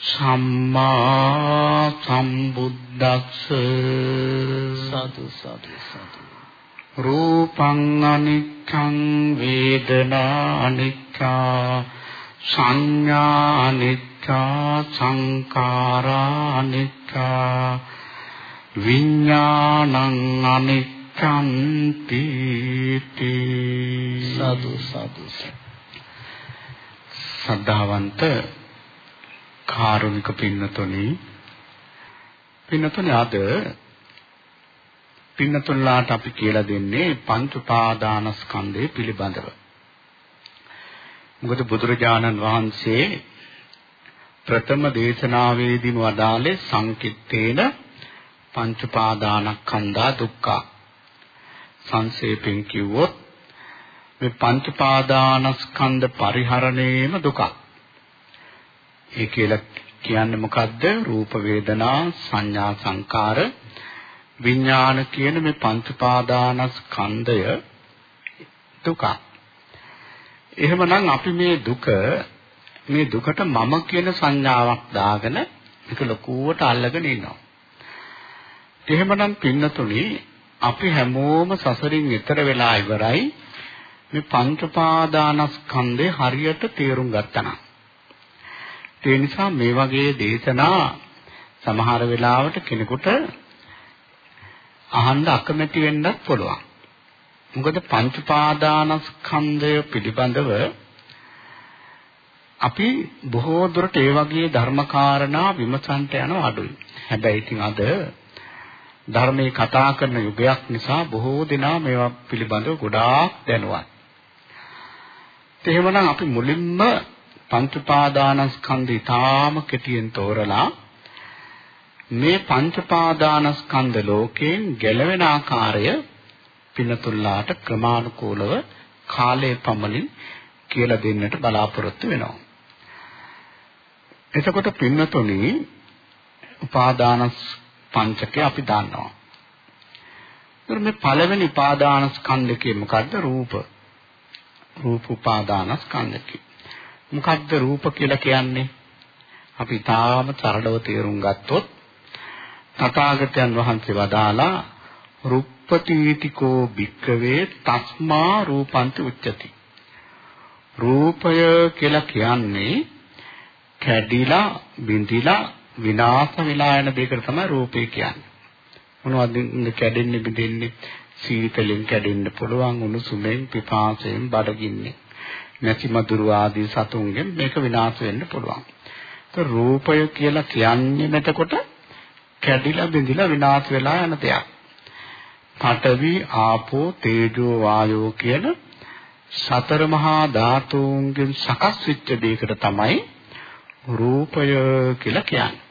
සම්මා සම්බුද්දස්ස සතු සතු සතු. රූපං අනිච්ඡං වේදනා අනිච්ඡා සංඥා අනිච්ඡා සංකාරා අනිච්ඡා විඥානං අනිච්ඡං තීති සතු සතු. සද්ධාවන්ත කාරුණික පින්නතුනි පින්නතුනි අද පින්නතුන්ලාට අපි කියලා දෙන්නේ පංච උපාදානස්කන්ධය පිළිබඳව. මොකද බුදුරජාණන් වහන්සේ ප්‍රථම දේශනාවේදීම වදාළේ සංකිට්ඨේන පංච උපාදානස්කන්ධා දුක්ඛ. සංක්ෂේපෙන් කිව්වොත් මේ පංච උපාදානස්කන්ධ පරිහරණයම දුකක්. ඒ කියලා කියන්නේ මොකද්ද? රූප වේදනා සංඥා සංකාර විඥාන කියන මේ පංච පාදානස්කන්ධය දුක. එහෙමනම් අපි මේ දුක මේ දුකට මම කියන සංඥාවක් දාගෙන ඒක ලකුවට අල්ලගෙන ඉන්නවා. එහෙමනම් පින්නතුනි අපි හැමෝම සසරින් ඈතර වෙලා ඉවරයි මේ පංච පාදානස්කන්ධය හරියට තේරුම් ගත්තා නම් ඒ නිසා මේ වගේ දේශනා සමහර වෙලාවට කෙනෙකුට අහන්න අකමැති වෙන්නත් පුළුවන්. මොකද පංච පාදානස්කන්ධය පිළිබඳව අපි බොහෝ දුරට ඒ වගේ ධර්මකාරණා විමසන්ට යන අඩුයි. හැබැයි ඉතින් අද ධර්මයේ කතා කරන යුගයක් නිසා බොහෝ දෙනා මේවා පිළිබඳව ගොඩාක් දැනුවත්. එහෙමනම් අපි මුලින්ම පංච උපාදානස්කන්ධය ඊටාම කෙටියෙන් තෝරලා මේ පංච උපාදානස්කන්ධ ලෝකයෙන් ගැලවෙන ආකාරය පිනතුල්ලාට ක්‍රමානුකූලව කාලයේ පමණින් කියලා දෙන්නට බලාපොරොත්තු වෙනවා. එතකොට පින්නතුනි උපාදානස් පංචකය අපි දන්නවා. ඒතර මේ පළවෙනි උපාදානස්කන්ධකේ මොකද්ද? රූප. රූප උපාදානස්කන්ධකේ. මොකද්ද රූප කියලා කියන්නේ? අපි තාම සරලව තේරුම් ගත්තොත් තථාගතයන් වහන්සේ වදාලා රුප්පතිවිතිකෝ භික්කවේ තස්මා රූපන්ති උච්චති. රූපය කියලා කියන්නේ කැඩිලා බිඳිලා විනාශ වෙලා යන දෙයකට තමයි රූපය කියන්නේ. මොනවද කැඩෙන්නේ බිඳෙන්නේ? සීතලෙන් කැඩෙන්න පුළුවන් උණුසුමෙන් පිපාසයෙන් බඩගින්නේ. නැති මధుර ආදී සතුන්ගෙන් මේක විනාශ වෙන්න පුළුවන්. ඒක රූපය කියලා කියන්නේ නැතකොට කැඩිලා බිඳිලා විනාශ වෙලා යන දෙයක්. පඨවි ආපෝ තේජෝ වායෝ කියන සතර මහා ධාතුන්ගෙන් සකස් වෙච්ච දෙයකට තමයි රූපය කියලා කියන්නේ.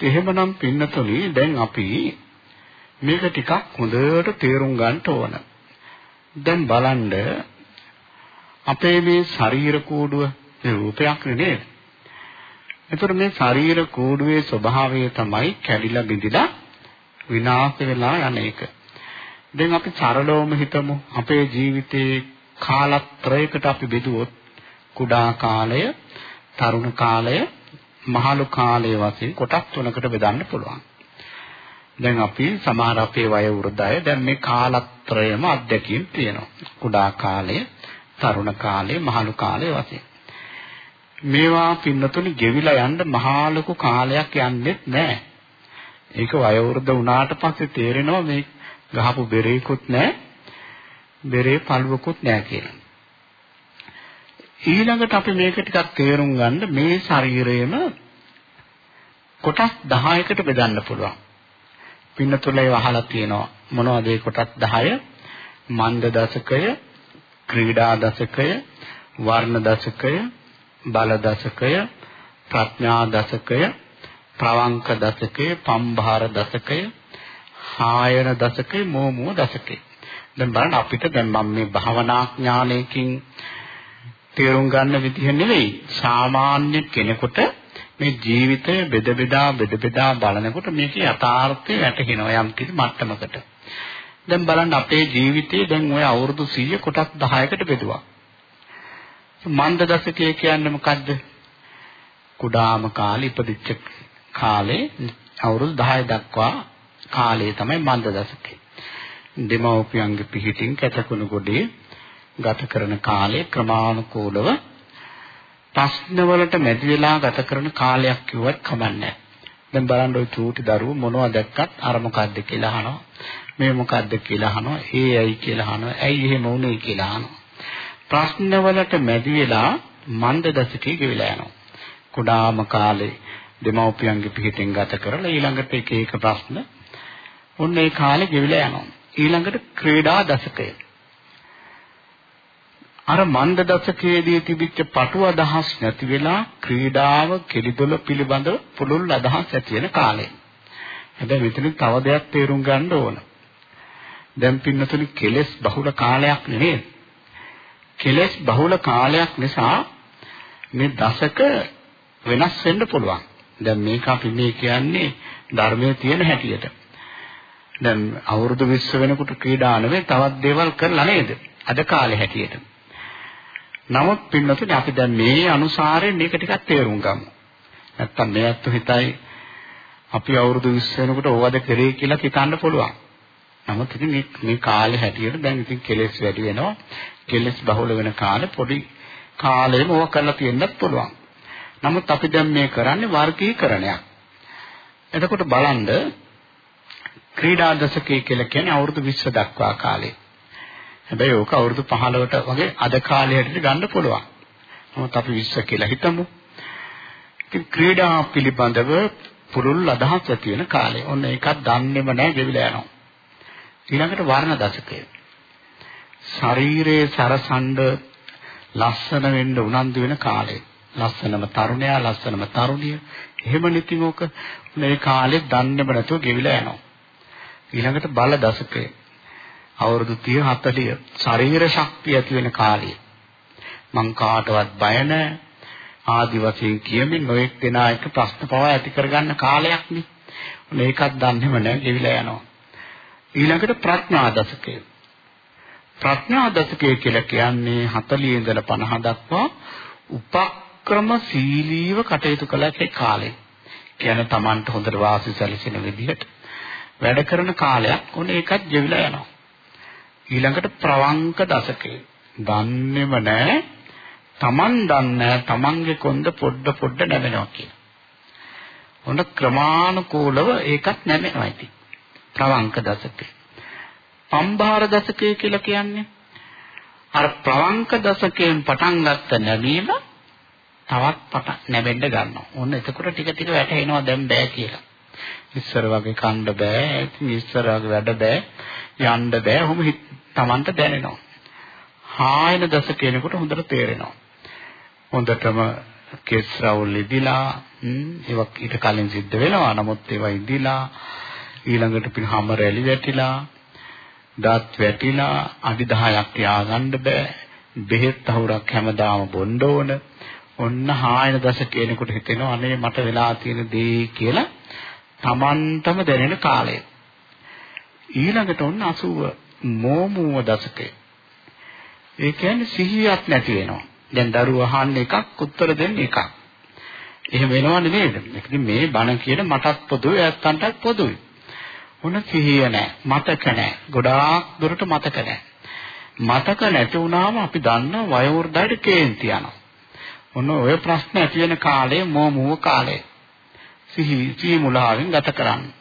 එහෙමනම් පින්නතොලි දැන් අපි මේක ටිකක් හොඳට තේරුම් ගන්න ඕන. දැන් බලන්න අපේ මේ ශරීර කෝඩුව මේ රූපයක් නේද? එතකොට මේ ශරීර කෝඩුවේ ස්වභාවය තමයි කැඩිලා බිඳිලා විනාශ වෙලා යන එක. දැන් අපි සරලවම හිතමු අපේ ජීවිතේ කාලත්‍රයකට අපි බෙදුවොත් කුඩා කාලය, තරුණ කාලය, මහලු කාලය වශයෙන් කොටස් තුනකට බෙදන්න පුළුවන්. දැන් අපි සමහර අපේ වය වෘද්ධය දැන් මේ කාලත්‍රයම අධ්‍යක්ීම් තියෙනවා. කුඩා කාලය, තරුණ කාලේ මහලු කාලේ වශයෙන්. මේවා පින්නතුනි ගෙවිලා යන්න මහා ලොකු කාලයක් යන්නේත් නැහැ. ඒක වයෝවෘද්ධ වුණාට පස්සේ තේරෙනවා මේ ගහපු බෙරේකුත් නැහැ. බෙරේ පළුවකුත් නැහැ කියලා. ඊළඟට අපි මේක ටිකක් තේරුම් ගන්න මේ ශරීරයම කොටස් 10කට බෙදන්න පුළුවන්. පින්නතුලේ වහලා තියෙනවා මොනවද ඒ කොටස් 10? මන්ද දශකය, ක්‍රීඩා දශකය, වර්ණ දශකය, බල දශකය, ප්‍රඥා දශකය, ප්‍රවංක දශකය, පම්භාර දශකය, හායන දශකේ මෝමුව දශකේ. දැන් බලන්න අපිට දැන් මම මේ භවනා ඥානයකින් තේරුම් ගන්න විදිහ නෙවෙයි. සාමාන්‍ය කෙනෙකුට මේ ජීවිතය බෙද බෙදා බෙද බෙදා බලනකොට මේකේ යථාර්ථය වැටහෙනවා යම් කිසි මට්ටමකට. දැන් බලන්න අපේ ජීවිතේ දැන් ওই අවුරුදු 100 කොටස් 10කට බෙදුවා. මන්ද දශකය කියන්නේ මොකද්ද? කුඩාම කාලේ ඉපදිච්ච කාලේ අවුරුදු 10 දක්වා කාලය තමයි මන්ද දශකය. දෙමව්පියන්ගේ පිහිටින් කැතකුණු ගොඩේ ගත කරන කාලය ක්‍රමානුකූලව ප්‍රශ්නවලට මැදි වෙලා ගත කරන කාලයක් කිව්වත් කමන්නේ දැන් බලන්න ওই චූටි දරුවෝ මොනවද දැක්කත් අර මොකද්ද කියලා අහනවා. මේ මොකද්ද කියලා අහනවා. ඒ ඇයි කියලා අහනවා. ඇයි එහෙම වුනේ කියලා අහනවා. ප්‍රශ්නවලට මැදි වෙලා මන්ද දශකයේ ගෙවිලා යනවා. කුඩාම කාලේ දෙමව්පියන්ගේ පිහිටෙන් ගත කරලා ඊළඟට එක එක ප්‍රශ්න ඔන්න ඒ කාලේ ගෙවිලා යනවා. ඊළඟට ක්‍රීඩා දශකය. අර මන්ද දශකයේදී තිබිච්ච පටු අදහස් නැති වෙලා ක්‍රීඩාව කෙලිදොල පිළිබඳව පුළුල් අදහස් ඇති වෙන කාලය. හැබැයි මෙතන තව දෙයක් තේරුම් ගන්න ඕන. දැන් පින්නතුනි කෙලස් බහුල කාලයක් නෙවෙයි. කෙලස් බහුල කාලයක් නිසා මේ දශක වෙනස් වෙන්න පුළුවන්. දැන් මේක අපි මේ කියන්නේ ධර්මයේ තියෙන හැටියට. දැන් අවුරුදු 20 වෙනකොට ක්‍රීඩා නෙවෙයි තවත් දේවල් කරලා නේද? අද කාලේ හැටියට. නමුත් පින්නතුනි අපි දැන් මේ අනුසාරයෙන් මේක ටිකක් තේරුම් ගමු. නැත්තම් මේ අත්තු හිතයි අපි අවුරුදු 20 වෙනකොට ඕවද කරේ කියලා හිතන්න පුළුවන්. නමුත් ඉතින් මේ මේ කාලේ හැටියට දැන් ඉතින් කෙලෙස් වැඩි වෙනවා. කෙලෙස් බහුල වෙන කාලේ පොඩි කාලෙම ඕක කරලා තියෙන්නත් පුළුවන්. නමුත් අපි දැන් මේ කරන්නේ වර්ගීකරණයක්. එතකොට බලන්න ක්‍රීඩා දශකයේ කියලා කියන්නේ අවුරුදු 20 දක්වා කාලේ. හැබැයි ඕක අවුරුදු 15ට වගේ අද කාලයට ගන්න පුළුවන්. නමුත් අපි 20 කියලා හිතමු. ඉතින් ක්‍රීඩා පිළිබඳව පුරුල් අදහස් ඇති වෙන කාලේ. ඔන්න ඒකත් දන්නේම නැහැ ගෙවිලා යනවා. ඊළඟට වර්ණ දශකය. ශරීරයේ සරසඬ ලස්සන වෙන්න උනන්දු වෙන කාලේ. ලස්සනම තරුණයා ලස්සනම තරුණිය. එහෙම නිතිමෝක මේ කාලේ දන්නේම නැතුව ගෙවිලා යනවා. ඊළඟට බල දශකය. අවුරුදු 30 40 ශරීර ශක්තිය ඇති වෙන කාලය. මං කාටවත් බය නැහැ. ආදි වශයෙන් කියමින් නොඑක් දෙනා එක ප්‍රශ්න පවා ඇති කරගන්න කාලයක් නේ. මේකත් දන්නේම නැහැ ගෙවිලා යනවා. ඊළඟට ප්‍රඥා දශකය. ප්‍රඥා දශකය කියලා කියන්නේ 40 ඉඳලා 50 දක්වා උපක්‍රමශීලීව කටයුතු කළ කාලය. කියන්නේ Tamanට හොඳට වාසි සැලසෙන විදිහට වැඩ කරන කාලයක්. ඔන්න ඒකත් ගෙවිලා යනවා. ඊළඟට ප්‍රවංක දශකය. දන්නේම නැහැ. Taman දන්නේ Tamanගේ කොන්ද පොඩ පොඩ නැමෙනවා කියලා. ඔන්න ක්‍රමානුකූලව ඒකත් නැමෙනවා ඉතින්. ප්‍රවංක දශකය. පම්බාර දශකය කියලා කියන්නේ අර ප්‍රවංක දශකයෙන් පටන් ගත්ත නැමීම තවත් පටන් නැවෙන්න ගන්නවා. ඔන්න එතකොට ටික ටික වැටෙනවා දැන් බෑ කියලා. ඉස්සර වගේ කන්න බෑ, ඉතින් ඉස්සර වගේ වැඩ බෑ, යන්න බෑ. ඔහොම Tamanට දැනෙනවා. හායන දශකේනකොට හොඳට තේරෙනවා. හොඳටම කෙස් රවුල් ඉදිලා ඒවක් ඊට කලින් සිද්ධ වෙනවා. නමුත් ඒවා ඉදිලා ඊළඟට පින් හැම රැලි වැටිලා දත් වැටිලා අඩි 10ක් තියාගන්න බෑ. බෙහෙත් අහුරක් හැමදාම බොන්න ඕන. ඔන්න හායන දශකේනකොට හිතෙනවා අනේ මට වෙලා තියෙන දේ කියලා Tamanටම දැනෙන කාලය. ඊළඟට ඔන්න 80 මෝමුව දශකය. ඒ කියන්නේ සිහියක් නැති වෙනවා. දැන් දරුවා අහන්නේ එකක් උත්තර දෙන්නේ එකක්. එහෙම වෙනවන්නේ නේද? ඉතින් මේ බණ කියන මටත් පොදුයි ඇත්තන්ටත් පොදුයි. මොන සිහිය නැහැ. මතක නැහැ. ගොඩාක් දුරට මතක නැහැ. මතක නැති වුණාම අපි දන්න වයෝවෘද්ධයට කේන්ති යනවා. මොන ඔය ප්‍රශ්න ඇති වෙන කාලේ මෝමුව කාලේ. සිහි සිහි මුලාවෙන් ගත කරන්නේ.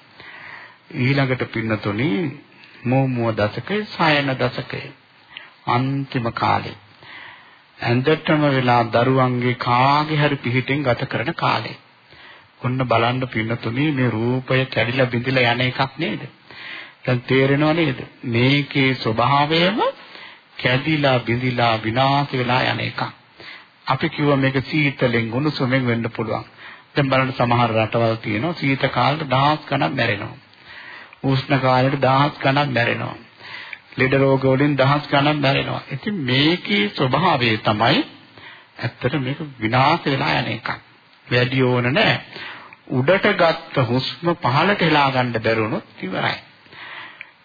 ඊළඟට පින්නතුනි මෝමුව දශකේ සයන දශකේ අන්තිම කාලේ ඇඳටම වෙලා දරුවන්ගේ කාගේ හරි පිහිටෙන් ගත කරන කාලේ. ඔන්න බලන්න පින්නතුනි මේ රූපය කැඩිලා බිඳිලා යන එකක් නේද? දැන් තේරෙනව නේද? මේකේ ස්වභාවයම කැඩිලා බිඳිලා විනාශ වෙලා යන එකක්. අපි කිව්ව මේක සීතලෙන් උණුසුමෙන් වෙන්න පුළුවන්. දැන් බලන්න සමහර රටවල් තියෙනවා සීත කාලේ දහස් ගණන් මැරෙනවා. උෂ්ණ කාලයට දහස් ගණන් මැරෙනවා. ලෙඩ රෝග වලින් දහස් ගණන් මැරෙනවා. ඉතින් මේකේ ස්වභාවය තමයි ඇත්තට මේක විනාශ වෙලා යන එකක්. වැඩි ඕන නැහැ. උඩට ගත්ත හුස්ම පහළට හෙලා ගන්න බැරුණොත් ඉවරයි.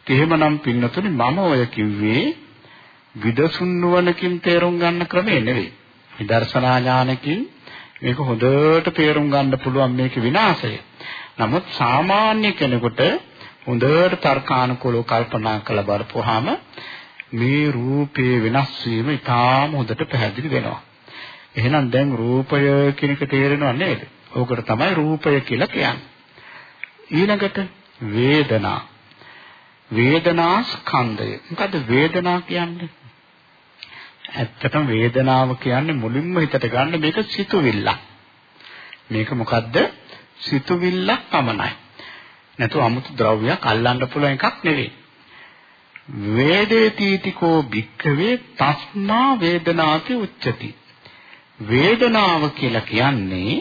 එහෙමනම් පින්නතුනි මම ඔය කිව්වේ විදසුන් නුවණකින් තේරුම් ගන්න ක්‍රමේ නෙවෙයි. විදර්ශනා ඥානකින් මේක හොඳට තේරුම් ගන්න පුළුවන් මේක විනාශය. නමුත් සාමාන්‍ය කෙනෙකුට හොඳට තර්කානුකූලව කල්පනා කරලා බලපුවාම මේ රූපේ වෙනස් වීම ඉතාම හොඳට පැහැදිලි වෙනවා. එහෙනම් දැන් රූපය කියන එක තේරෙනව නේද? ඕකට තමයි රූපය කියලා කියන්නේ. ඊළඟට වේදනා. වේදනා ස්කන්ධය. මොකද්ද වේදනා කියන්නේ? ඇත්තටම වේදනාව කියන්නේ මුලින්ම හිතට ගන්න මේක සිතුවිල්ලක්. මේක මොකද්ද? සිතුවිල්ලක් පමණයි. නැතු 아무තු ද්‍රව්‍යයක් අල්ලන්න පුළුවන් එකක් නෙවෙයි. වේදේතිතිකෝ භික්ඛවේ තස්මා වේදනාති උච්චති. වේදනාව කියලා කියන්නේ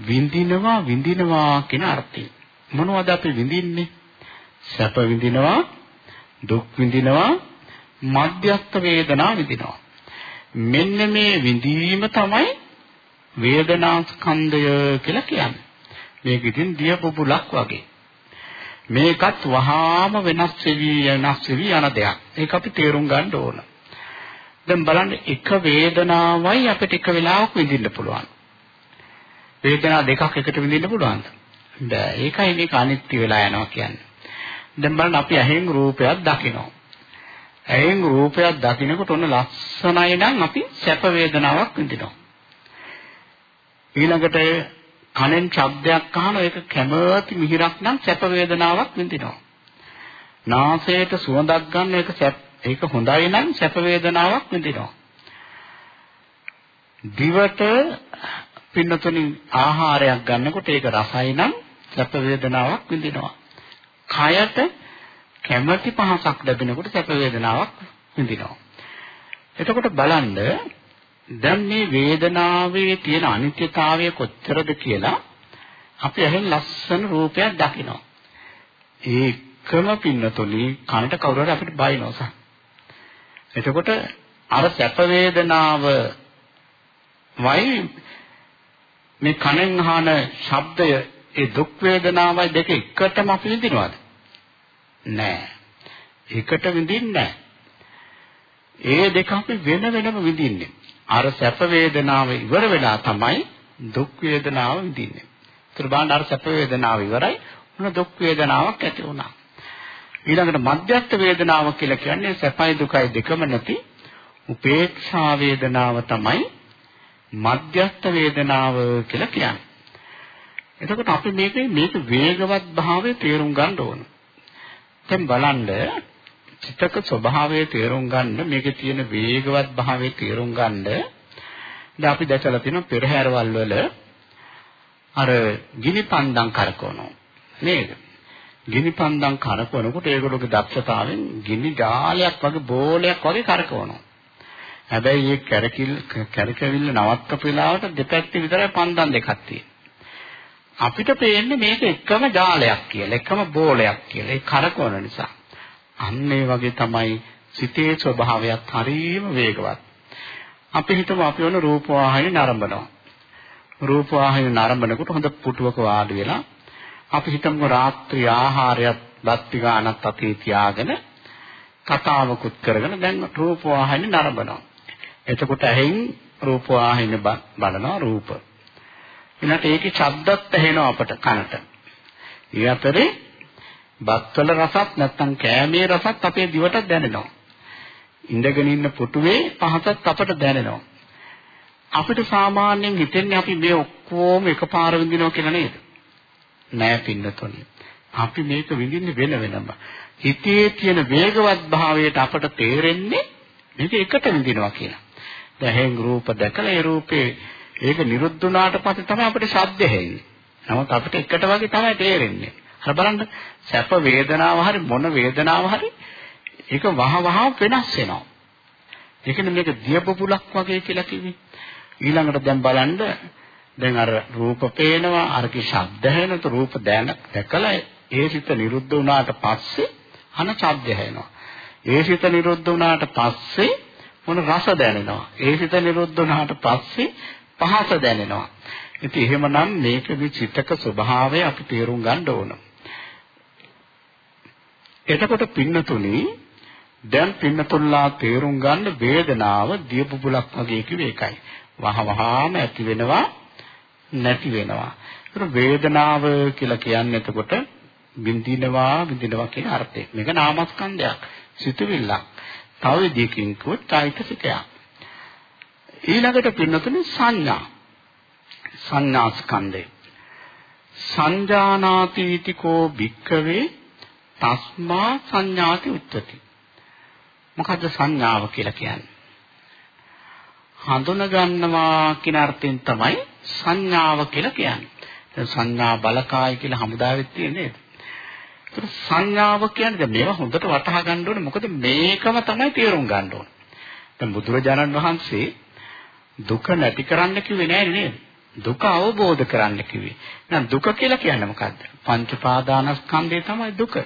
විඳිනවා විඳිනවා කියන අර්ථය. මොනවද අපි විඳින්නේ? සැප විඳිනවා, දුක් විඳිනවා, මධ්‍යස්ථ වේදනා විඳිනවා. මෙන්න මේ විඳීම තමයි වේදනා ස්කන්ධය කියලා කියන්නේ. මේක ඉතින් දිය පුපුලක් වගේ. මේකත් වහාම වෙනස් වෙවි වෙනස් වෙවි යන දෙයක්. ඒක අපි තේරුම් ගන්න ඕන. දැන් බලන්න එක වේදනාවයි අපිට එක වෙලාවක විඳින්න පුළුවන්. වේදනා දෙකක් එකට විඳින්න පුළුවන්ද? බෑ. ඒකයි මේක අනිත්‍ය වෙලා යනවා කියන්නේ. දැන් බලන්න අපි ඇහෙන් රූපයක් දකිනවා. ඇහෙන් රූපයක් දකිනකොට ඔන්න ලස්සනයි නම් අපි සැප වේදනාවක් විඳිනවා. ඊළඟට කනෙන් ශබ්දයක් අහන ඒක කැමති මිහිරක් නම් සැප වේදනාවක් විඳිනවා. නාසයට සුවඳක් ගන්න ඒක සැප ඒක හොඳයි නම් සැප වේදනාවක් විඳිනවා. දිවට පින්නතුනි ආහාරයක් ගන්නකොට ඒක රසයි නම් සැප වේදනාවක් විඳිනවා. කයට කැමැති පහසක් ලැබෙනකොට සැප වේදනාවක් විඳිනවා. එතකොට බලන්න දැන් මේ වේදනාවේ තියෙන අනිත්‍යතාවය කොච්චරද කියලා අපි එහෙන් ලස්සන රූපයක් දකිනවා. ඒකම පින්නතුනි කනට කවුරු හරි අපිට බයිනෝසා. එතකොට අර සැප වේදනාව වයි මේ කනෙන් අහන ශබ්දය ඒ දුක් වේදනාවයි දෙක එකටම අපි විඳිනවද? නෑ. එකට විඳින්නේ ඒ දෙක අපි වෙන වෙනම විඳින්නේ. අර සැප වේදනාව ඉවර වෙලා තමයි දුක් වේදනාව විඳින්නේ. ඒතර බලන්න අර සැප වේදනාව ඉවරයි උන දුක් වේදනාවක් ඇති වුණා. ඊළඟට මධ්‍යස්ථ වේදනාව කියලා කියන්නේ සැපයි දුකයි දෙකම නැති උපේක්ෂා වේදනාව තමයි මධ්‍යස්ථ වේදනාව කියලා කියන්නේ. එතකොට අපි මේකේ මේක වේගවත් භාවය තේරුම් ගන්න ඕන. දැන් බලන්න චිත්තක ස්වභාවය තේරුම් ගන්න මේකේ තියෙන වේගවත් භාවය තේරුම් ගන්න දැන් අපි දැකලා තියෙනවා පෙරහැරවල් වල අර ගිනි පන්දම් කරකවනවා නේද? ගිනි පන්දම් කරකවනකොට ඒගොල්ලෝගේ දක්ෂතාවෙන් ගිනි ජාලයක් වගේ බෝලයක් වගේ කරකවනවා. හැබැයි මේ කැරකිල් කැරකෙවිල්ල නවත්තපු වෙලාවට දෙපැත්තේ විතරයි පන්දම් දෙකක් තියෙන්නේ. අපිට පේන්නේ මේක එකම ජාලයක් කියලා, එකම බෝලයක් කියලා. ඒ කරකවන නිසා. අන්න ඒ වගේ තමයි සිතේ ස්වභාවයත් හරිම වේගවත්. අපි හිතමු අපි වුණ රූප වාහිනිය නරඹනවා. රූප වාහිනිය නරඹනකොට හොඳ පුටුවක වාඩි වෙලා අපි හිතමු රාත්‍රී ආහාරයක් බත්ති ගානක් අතේ තියාගෙන කතාවකුත් කරගෙන දැන් රූප වාහිනිය නරඹනවා. එතකොට ඇහෙන් රූප වාහිනිය බලනවා රූප. ඊළඟට ඒකේ ශබ්දත් ඇහෙනවා අපට කනට. ඒ අතරේ බත්වල රසත් නැත්තම් කෑමේ රසත් අපේ දිවට දැනෙනවා. ඉඳගෙන ඉන්න පුටුවේ පහසත් අපට දැනෙනවා. අපිට සාමාන්‍යයෙන් හිතෙන්නේ අපි මේ ඔක්කොම එකපාර විඳිනවා කියලා නේද? නෑ පින්නතොනි. අපි මේක විඳින්නේ වෙන වෙනම. හිතේ තියෙන වේගවත් භාවයට අපට තේරෙන්නේ මේක එකට විඳිනවා කියලා. දැන් රූප දැකලා ඒ රූපේ ඒක නිරුද්ධ වුණාට පස්සේ තමයි අපිට ශබ්ද ඇහෙන්නේ. නමුත් අපිට එකට වගේ තමයි තේරෙන්නේ. අර බලන්න සැප වේදනාව හරි මොන වේදනාව හරි ඒක වහ වහ වෙනස් වෙනවා. ඒ කියන්නේ මේක දියබබුලක් වගේ කියලා කිව්වේ. ඊළඟට දැන් බලන්න දැන් අර රූප පේනවා අරකේ ශබ්ද ඇහෙනතු රූප දැන දැකලා ඒ සිත නිරුද්ධ වුණාට පස්සේ අන ශබ්ද ඇහෙනවා. ඒ සිත නිරුද්ධ වුණාට පස්සේ මොන රස දැනෙනවා. ඒ සිත නිරුද්ධ වුණාට පස්සේ පහස දැනෙනවා. ඉතින් එහෙමනම් මේකේ චිත්තක ස්වභාවය අපි තේරුම් ගන්න ඕන. එතකොට පින්නතුනි දැන් පින්නතුල්ලා තේරුම් ගන්න වේදනාව දියබුබුලක් වගේ කිව්වේ ඒකයි. වහ වහාම ඇති වෙනවා නැති වෙනවා. ඒක වේදනාව කියලා කියන්නේ එතකොට බින්දිනවා බින්දිනවා කියන අර්ථය. මේක නාමස්කන්ධයක්. සිතුවිල්ලක්. තව විදියකින් කිව්වොත් චෛතසිකයක්. ඊළඟට පින්නතුනේ සංඥා. සංඥා ස්කන්ධය. සංජානාති කෝ භික්කවේ තස්මා සංඥාති උච්චති. මොකද්ද සංඥාව කියලා කියන්නේ? හඳුන ගන්නවා කියන අර්ථයෙන් තමයි සංඥාව කියලා කියන්නේ. දැන් සංඥා බලකාය කියලා හමුදාවෙත් තියෙන්නේ නේද? ඒතර සංඥාව කියන්නේ දැන් මේවා හොඳට වටහා ගන්න ඕනේ. මොකද මේකම තමයි තේරුම් ගන්න ඕනේ. දැන් බුදුරජාණන් වහන්සේ දුක නැති කරන්න කිව්වේ නෑ නේද? දුක අවබෝධ කරන්න කිව්වේ. එහෙනම් දුක කියලා කියන්නේ මොකද්ද? පංච පාදානස්කන්ධය තමයි දුක.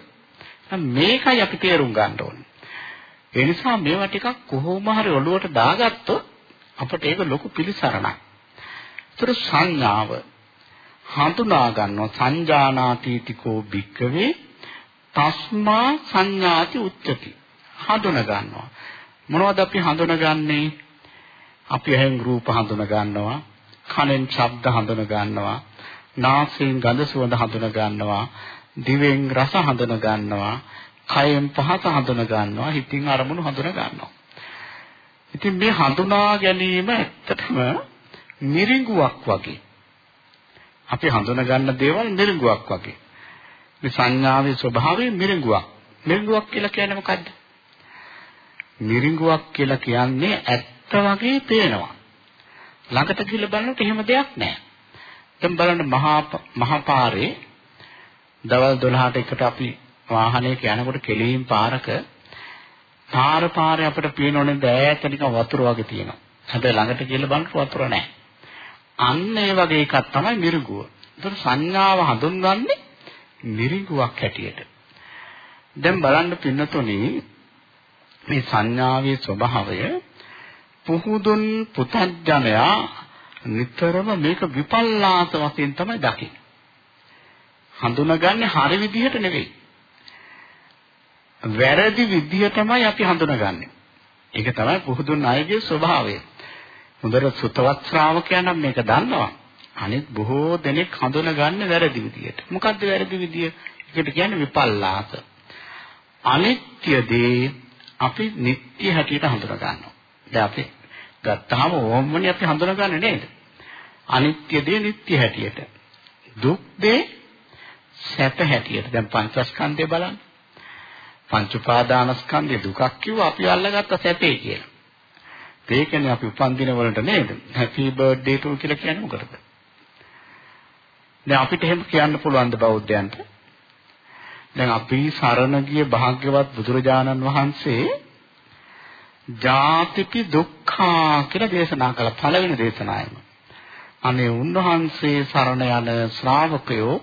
මේකයි අපි තේරුම් ගන්න ඕනේ. ඒ නිසා මේවා ටිකක් කොහොම හරි ඔළුවට දාගත්තොත් අපට ඒක ලොකු පිළිසරණක්. ඒතර සංඥාව හඳුනා ගන්නවා සංජානාතීතිකෝ භික්කවේ තස්මා සංඥාති උච්චති. හඳුන ගන්නවා. මොනවද අපි හඳුනගන්නේ? අපි ඇහෙන් රූප හඳුන ගන්නවා, කනෙන් ශබ්ද හඳුන ගන්නවා, නාසයෙන් ගඳ සුවඳ හඳුන ගන්නවා, දිවෙන් රස හඳුන ගන්නවා, කයෙන් පහස හඳුන ගන්නවා, හිතින් අරමුණු හඳුන ගන්නවා. ඉතින් මේ හඳුනා ගැනීම ඇත්තටම මිරිඟුවක් වගේ. අපි හඳුන ගන්න දේවල් මිරිඟුවක් වගේ. මේ සංඥාවේ ස්වභාවය මිරිඟුවක්. මිරිඟුවක් කියලා කියන්නේ මොකද්ද? මිරිඟුවක් කියලා කියන්නේ ඇත්ත වගේ පේනවා. ළඟට ගිහලා බලනකොට එහෙම දෙයක් නැහැ. දැන් බලන්න මහා මහා පාරේ දවල් 12ට එකට අපි වාහනයක යනකොට කෙලින් පාරක පාර පාරේ අපිට පේනෝනේ දෑත නිකන් වතුර වගේ තියෙනවා. හැබැයි ළඟට ගිහලා බලනකොට වතුර නැහැ. අන්න ඒ වගේ එකක් තමයි මිරිඟුව. ඒතර සංඥාව හඳුන්වන්නේ මිරිඟුවක් හැටියට. දැන් බලන්න පින්නතුනි මේ සංඥාවේ ස්වභාවය පුහුදුන් පුතඥයා නිතරම මේක විපල්ලාස වශයෙන් තමයි දකින්නේ. හඳුනගන්නේ හරි විදිහට නෙවෙයි. වැරදි විදිහ තමයි අපි හඳුනගන්නේ. ඒක තමයි පුහුදුන් අයගේ ස්වභාවය. හොඳට සුතවත් ශ්‍රාවකයන් නම් මේක දන්නවා. අනිත් බොහෝ දෙනෙක් හඳුනගන්නේ වැරදි විදියට. මොකද්ද වැරදි විදිය? ඒකට කියන්නේ විපල්ලාස. අනිත්‍ය දේ අපි නිට්ටය හැටියට හඳුනා ගන්නවා. දැන් අපි ගත්තාම ඕම්මනේ අපි හඳුනාගන්නේ නේද? අනිත්‍ය දේ නිට්ටය හැටියට. දුක් දේ සැප හැටියට. දැන් පංචස්කන්ධය බලන්න. පංච උපාදානස්කන්ධය දුකක් කිව්වා අපි අල්ලගත්ත සැපේ කියලා. ඒකනේ අපි උපන්දින වලට නේද? හැපි බර්ත්ඩේ ටු කියලා කියන්නේ මොකටද? දැන් අපිට එහෙම කියන්න පුළුවන් ද බෞද්ධයන්ට? දැන් අපි සරණ ගිය භාග්‍යවත් බුදුරජාණන් වහන්සේ ජාතිපි දුක්ඛා කියලා දේශනා කළ පළවෙනි දේශනාවම. අනේ උන්වහන්සේ සරණ යන ශ්‍රාවකයෝ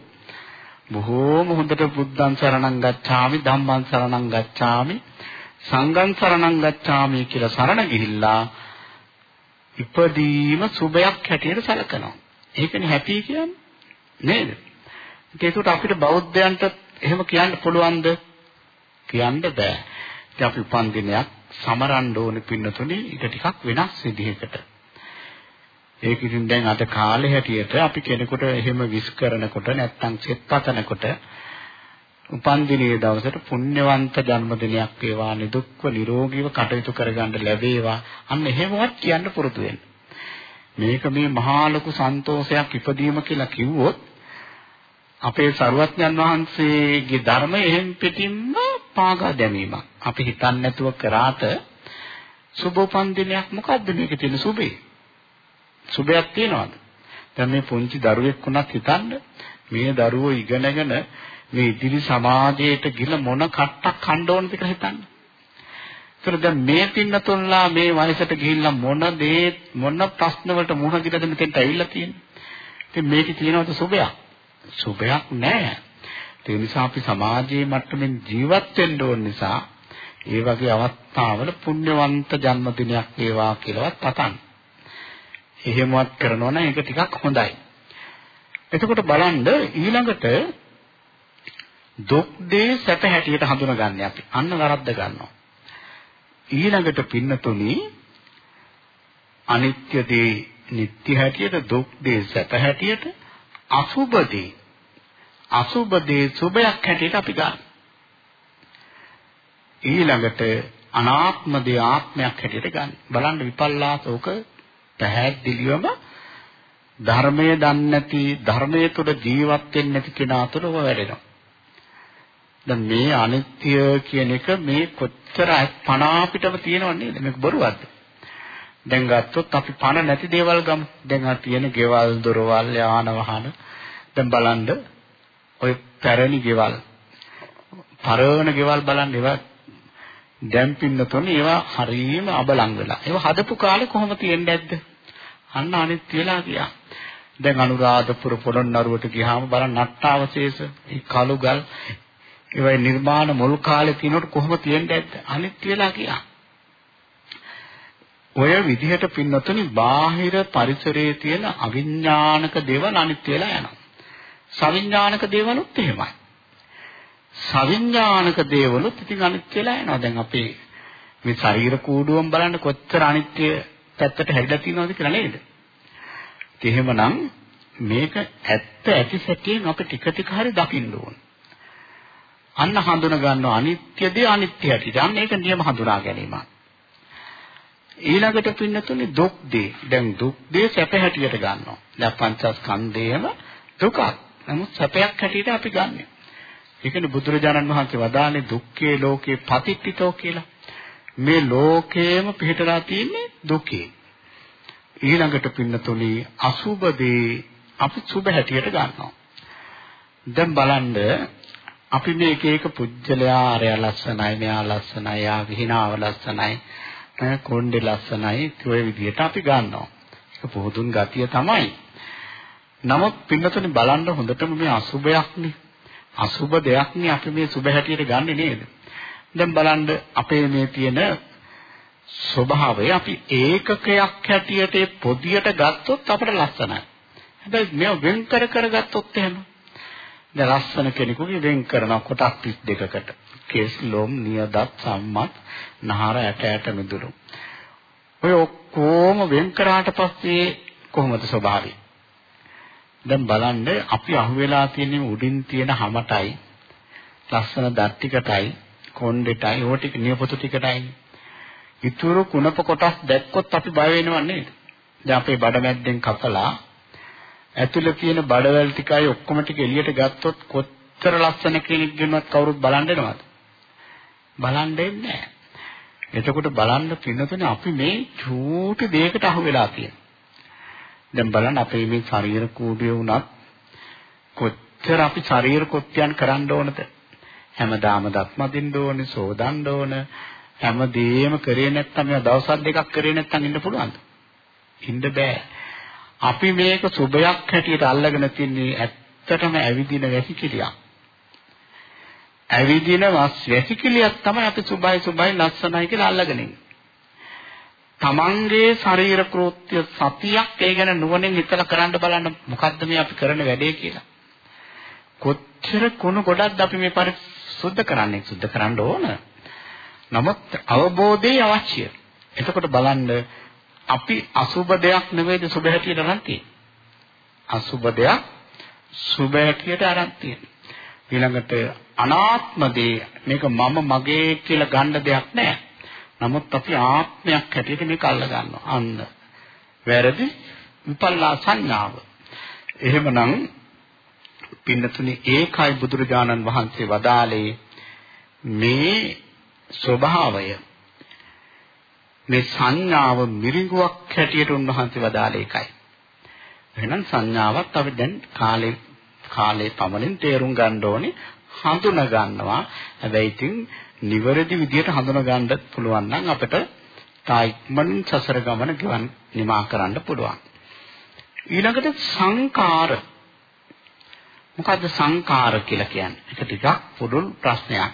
බොහෝම හොඳට බුද්ධං සරණං ගච්ඡාමි ධම්මං සරණං ගච්ඡාමි සංඝං සරණං ගච්ඡාමි කියලා සරණ ගිහිල්ලා ඉපදීම සුබයක් හැටියට සැලකනවා. ඒකනේ හැපි කියන්නේ. නේද? ඒකට අපිට බෞද්ධයන්ට එහෙම කියන්න පුළුවන්ද? කියන්න බෑ. ඉතින් අපි උපන් දිනයක් සමරන්න ඕනේ පින්නතුනේ ඊට ටිකක් වෙනස් විදිහකට. ඒක ඉතින් දැන් අද කාලේ හැටියට අපි කෙනෙකුට එහෙම විස් කරනකොට නැත්තම් සෙත් පතනකොට උපන් දිනේ දවසට පුණ්‍යවන්ත ජන්මදිනයක් වේවා නිදුක්ව නිරෝගීව කටයුතු කරගන්න ලැබේවා අන්න එහෙමවත් කියන්න පුරුදු වෙන්න. මේක මේ මහා ලොකු සන්තෝෂයක් ඉපදීම කියලා කිව්වොත් අපේ සරුවත්යන් වහන්සේගේ ධර්මය එහෙම් පිටින්ම පාගා දැමීමක්. අපි හිතන්නේ නැතුව කරාට සුබ උපන් දිනයක් මොකද්ද මේකේ තියෙන සුබේ? සුබයක් තියනවාද? දැන් මේ පුංචි දරුවෙක් වුණත් හිතන්න මේ දරුවෝ ඉගෙනගෙන මේ ඉදිරි සමාජයට ගිහින් මොන කට්ටක් කන්න ඕනද කියලා හිතන්න. ඒතර දැන් මේ පින්නතුන්ලා මේ වයසට ගිහිල්ලා මොන දේ මොන ප්‍රශ්න වලට මුහුණ දිගද මෙතෙන්ට ඇවිල්ලා තියෙන්නේ. ඉතින් මේකේ තියෙනවද සුබයක්? සුබයක් නැහැ. ඒ නිසා අපි සමාජයේ මට්ටමින් ජීවත් වෙන්න ඕන නිසා ඒ වගේ අවස්ථාවල පුණ්‍යවන්ත ජන්මදිනයක් වේවා කියලාවත් පතන්න. එහෙමවත් කරනවා නම් ඒක ටිකක් හොඳයි. එතකොට බලන්න ඊළඟට දුක් දේ සැප හැටියට හඳුනගන්නේ අපි. අන්න වරද්ද ගන්නවා. ඊළඟට පින්නතුනි අනිත්‍ය දේ නිට්ටය හැටියට දුක් දේ සැප හැටියට අසුබ දේ අසුබ දේ සුබයක් හැටියට අපි ගන්න. ඊළඟට අනාත්ම දේ ආත්මයක් හැටියට ගන්න. බලන්න විපල්ලාසෝක පැහැදිලිවම ධර්මයේ දන්නේ නැති ධර්මයේ තුල ජීවත් වෙන්නේ නැති කෙනා තුළ ඔය වැඩෙනවා. දැන් මේ අනිත්‍ය කියන එක මේ කොච්චර පණ අපිටම තියෙනව නේද? මේක බොරුවක්ද? දැන් ගත්තොත් අපි පණ නැති දේවල් ගමු. දැන් ආ තියෙන ගෙවල්, දොරවල්, යාන වාහන. දැන් බලන්න ඔය පැරණි ගෙවල්, පරණ ගෙවල් බලන්න ඒවා දැන් පින්නතොනේ ඒවා හරීම අබලන් වෙලා. ඒවා හදපු කාලේ කොහොම තියෙන්නේ නැද්ද? අන්න අනිත් වෙලා ගියා. දැන් අනුරාධපුර පොළොන්නරුවට ගියාම බලන්න නට්ටාවශේෂ, මේ කළුගල් ඒවයි නිර්මාණ මුල් කාලේ තිනොට කොහොම තියෙන්නේ නැද්ද? අනිත් වෙලා ගියා. ඔය විදිහට පින්නතුනි බාහිර පරිසරයේ තියෙන අවිඥානික දේවල් අනිත් වෙලා යනවා. සවිඥානික දේවලුත් එහෙමයි. සවිඥානික දේවලුත් ඉතින් අනිත් වෙලා යනවා. දැන් අපේ මේ ශරීර කූඩුවම බලන්න කොච්චර අනිත්‍ය පැත්තට හැරිලා තියෙනවද කියලා නේද? එහෙමනම් මේක ඇත්ත ඇති සැටියෙන් අපි ටික ටික හරි දකින්න ඕන. අන්න හඳුන ගන්නවා අනිත්‍ය දේ අනිත්‍ය හැටියට. අන්න ඒක නියම හඳුනා ගැනීමක්. ඊළඟට පින්නතුනේ දුක් දේ. දැන් දුක් දේ සැප හැටියට ගන්නවා. දැන් පංචස්කන්ධයම දුකක්. නමුත් සැපයක් හැටියට අපි ගන්නෙ. ඒකනේ බුදුරජාණන් වහන්සේ වදාන්නේ දුක්ඛේ ලෝකේ පතිට්ඨිතෝ කියලා. මේ ලෝකේම පිහිටලා තියෙන්නේ දුකේ. ඊළඟට පින්නතුනේ අසුබ දේ අපි සුබ හැටියට ගන්නවා. දැන් බලන්න අපි මේ එක එක පුජ්‍යලයා ආරය ලස්සනයි මෙයා ලස්සනයි යා විහිනාව ලස්සනයි කොණ්ඩේ ලස්සනයි ඔය විදිහට අපි ගන්නවා. ඒක පොදුන් ගතිය තමයි. නමුත් පින්නතුනේ බලන්න හොඳටම මේ අසුබයක්නේ. අසුබ දෙයක්නේ අපි මේ සුබ හැටියට ගන්නෙ නේද? දැන් බලන්න අපේ මේ තියෙන ස්වභාවය අපි ඒකකයක් හැටියට පොදියට ගත්තොත් අපිට ලස්සනයි. හැබැයි මේව වෙන් කර කර ගත්තොත් එහෙම දැන් ලස්සන කෙනෙකුගේ වෙන් කරන කොටස් 32කට කේස් ලොම් නියදත් සම්මත් නහර ඇට ඇට මිදුළු. ඔය ඔක්කොම වෙන් කරාට පස්සේ කොහොමද ස්වභාවය? දැන් බලන්න අපි අහුවෙලා තියෙන උඩින් තියෙන හැමතයි ලස්සන දත් ටිකටයි කොණ්ඩෙටයි ඕ ටික නියපොතු ටිකටයි. ඉතුරු කුණප කොටස් දැක්කොත් අපි බය වෙනව නේද? දැන් අපේ බඩ මැද්දෙන් කපලා ඇතුළේ තියෙන බඩවැල් ටිකයි ඔක්කොම ටික එළියට ගත්තොත් කොච්චර ලස්සන කෙනෙක් ගෙනවත් කවුරුත් බලන්න එනවද? බලන්න එන්නේ එතකොට බලන්න පින්නතුනේ අපි මේ චූටි දෙයකට අහු වෙලා තියෙනවා. දැන් බලන්න අපේ මේ ශරීර කූඩුවේ වුණත් කොච්චර අපි ශරීර කොට්‍යයන් කරන්න ඕනද? හැමදාම දත් මදින්න ඕනේ, සෝදන්න ඕන. හැමදේම කරේ නැත්නම් මේ දවස් දෙකක් කරේ නැත්නම් ඉන්න පුළුවන්ද? ඉන්න බෑ. අපි මේක සුබයක් හැටියට අල්ලගෙන තින්නේ ඇත්තටම ඇවිදින වැසිකිළියක්. ඇවිදින වැසිකිළියක් තමයි අපි සුබයි සුබයි ලස්සනයි කියලා අල්ලගෙන ඉන්නේ. තමන්ගේ ශරීර කෘත්‍ය සතියක් ඒ ගැන නුවණින් හිතලා කරන්න බලන්න මොකද්ද මේ අපි කරන වැඩේ කියලා. කොච්චර කුණු ගොඩක්ද අපි මේ පරිසුද්ධ කරන්නේ සුද්ධ කරන්න ඕන. නමුත් අවබෝධය අවශ්‍යයි. එතකොට බලන්න අපි අසුබ දෙයක් නෙවෙයිද සුබ හැටියට අරන් තියෙන්නේ. අසුබ දෙයක් සුබ හැටියට අරන් තියෙන්නේ. ඊළඟට අනාත්ම දේ මේක මම මගේ කියලා ගන්න දෙයක් නෑ. නමුත් අපි ආත්මයක් හැටියට මේක අල්ල ගන්නවා. අන්න. වැරදි විපල්ලා සංඥාව. එහෙමනම් පින්නතුනි ඒකයි බුදුරජාණන් වහන්සේ වදාළේ මේ ස්වභාවය මේ සංඥාව මිරිඟුවක් හැටියට උන්වහන්සේ වදාළ එකයි. එහෙනම් සංඥාවක් අපි දැන් කාලේ කාලේ පමණින් තේරුම් ගන්න ඕනේ හඳුනා ගන්නවා. හැබැයි ඉතින් නිවැරදි විදිහට හඳුනා ගන්න පුළුවන් නම් අපිට තායික්මන් සසර ගමන ගෙවන් නිමා කරන්න පුළුවන්. ඊළඟට සංකාර මොකද්ද සංකාර කියලා කියන්නේ? ඒක ටිකක් පොඩු ප්‍රශ්නයක්.